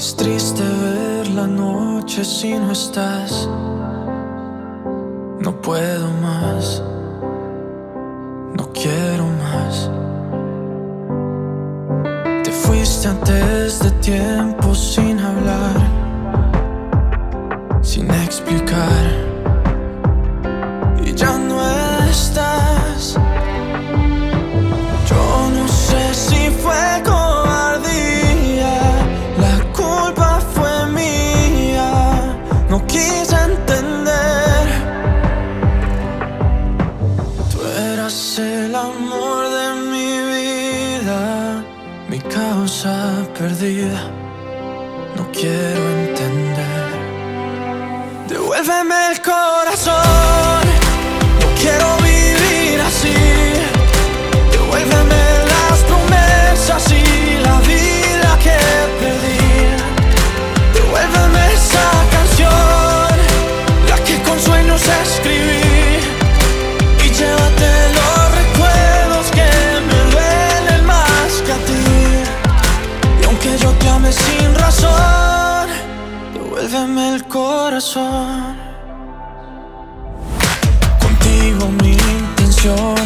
Es triste ver la noche si no estás. No puedo más. No quiero más. Te fuiste antes de tiempo sin eras el amor de mi vida, mi causa perdida, no quiero entender. Devuélveme el corazón, devuélveme el corazón. Contigo mi intención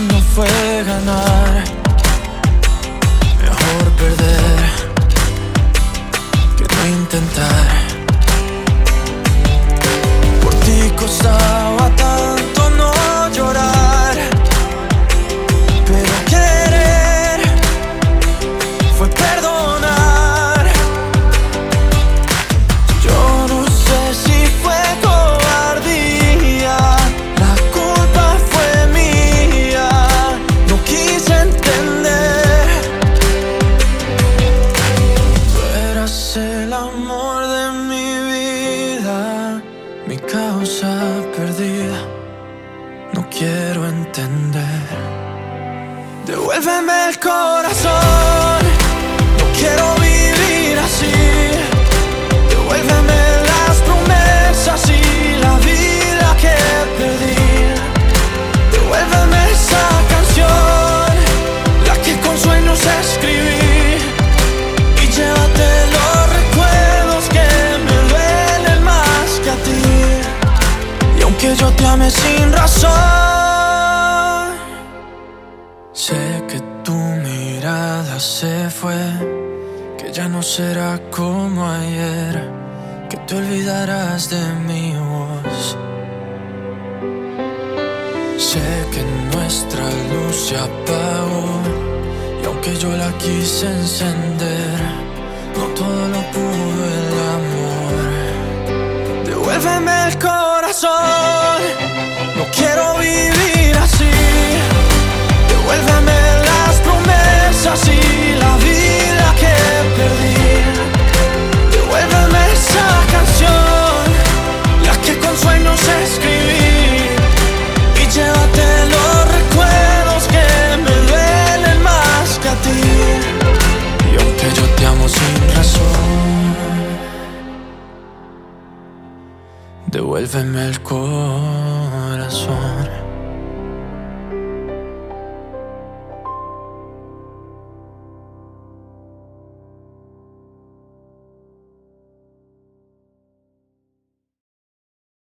causa perdida, no quiero entender. Devuélveme el corazón, no quiero Yo te ame sin razón, sé que tu mirada se fue que ya no será como ayer, que te olvidarás de mi voz. Sé que nuestra luz se apagó y aunque yo la quise encender, no todo lo pudo Devuélveme el corazón, no quiero vivir devuélveme el corazón.